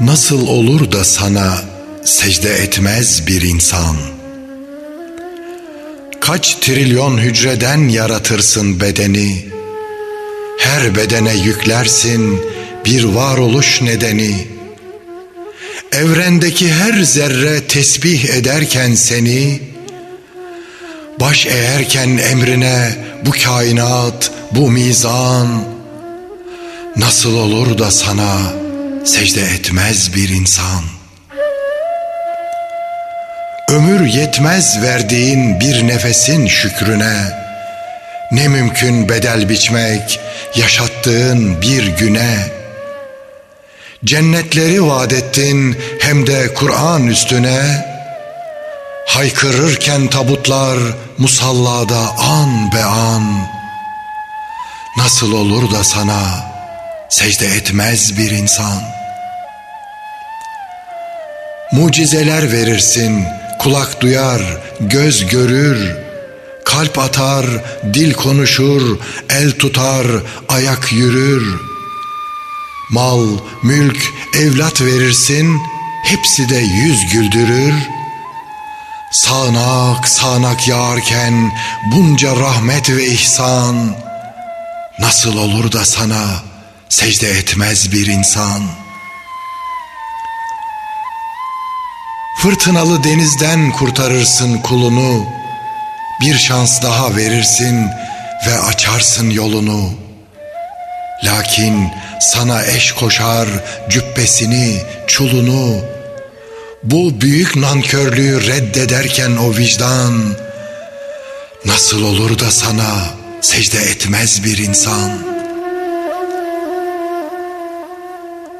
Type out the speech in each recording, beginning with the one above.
Nasıl olur da sana secde etmez bir insan? Kaç trilyon hücreden yaratırsın bedeni? Her bedene yüklersin bir varoluş nedeni. Evrendeki her zerre tesbih ederken seni, baş eğerken emrine bu kainat, bu mizan, nasıl olur da sana secde etmez bir insan? Ömür yetmez verdiğin bir nefesin şükrüne, ne mümkün bedel biçmek yaşattığın bir güne. Cennetleri vaat ettin hem de Kur'an üstüne. Haykırırken tabutlar musallada an be an. Nasıl olur da sana secde etmez bir insan? Mucizeler verirsin, kulak duyar, göz görür, kalp atar, dil konuşur, el tutar, ayak yürür. Mal, mülk, evlat verirsin, hepsi de yüz güldürür. Sağnak sağanak yağarken bunca rahmet ve ihsan, nasıl olur da sana secde etmez bir insan?'' Fırtınalı denizden kurtarırsın kulunu. Bir şans daha verirsin ve açarsın yolunu. Lakin sana eş koşar cübbesini, çulunu. Bu büyük nankörlüğü reddederken o vicdan nasıl olur da sana secde etmez bir insan?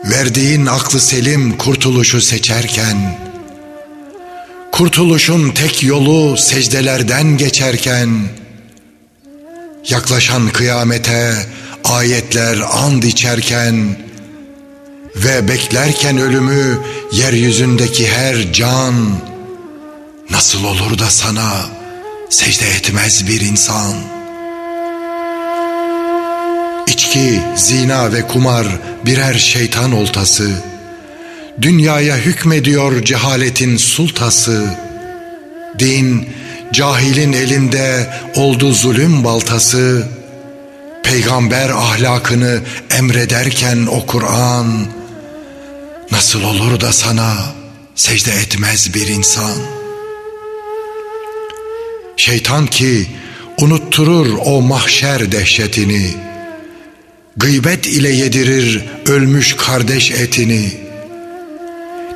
Verdiğin aklı selim kurtuluşu seçerken Kurtuluşun tek yolu secdelerden geçerken Yaklaşan kıyamete ayetler and içerken Ve beklerken ölümü yeryüzündeki her can Nasıl olur da sana secde etmez bir insan? İçki, zina ve kumar birer şeytan oltası Dünyaya hükmediyor cehaletin sultası. Din, cahilin elinde oldu zulüm baltası. Peygamber ahlakını emrederken o Kur'an, nasıl olur da sana secde etmez bir insan? Şeytan ki unutturur o mahşer dehşetini, gıybet ile yedirir ölmüş kardeş etini.''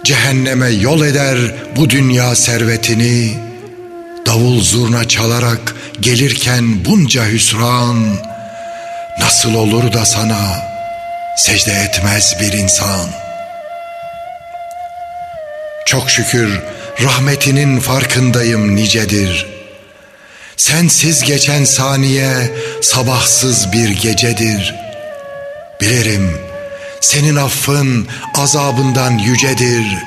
Cehenneme yol eder bu dünya servetini Davul zurna çalarak gelirken bunca hüsran Nasıl olur da sana secde etmez bir insan? Çok şükür rahmetinin farkındayım nicedir. Sensiz geçen saniye sabahsız bir gecedir. Bilirim senin affın azabından yücedir.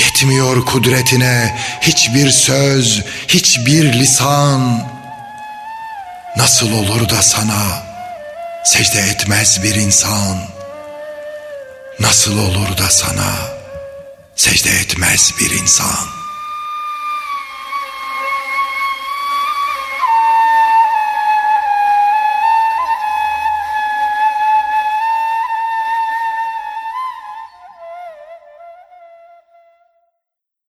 Yetmiyor kudretine hiçbir söz, hiçbir lisan. Nasıl olur da sana secde etmez bir insan? Nasıl olur da sana secde etmez bir insan?''